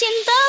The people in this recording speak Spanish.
sangka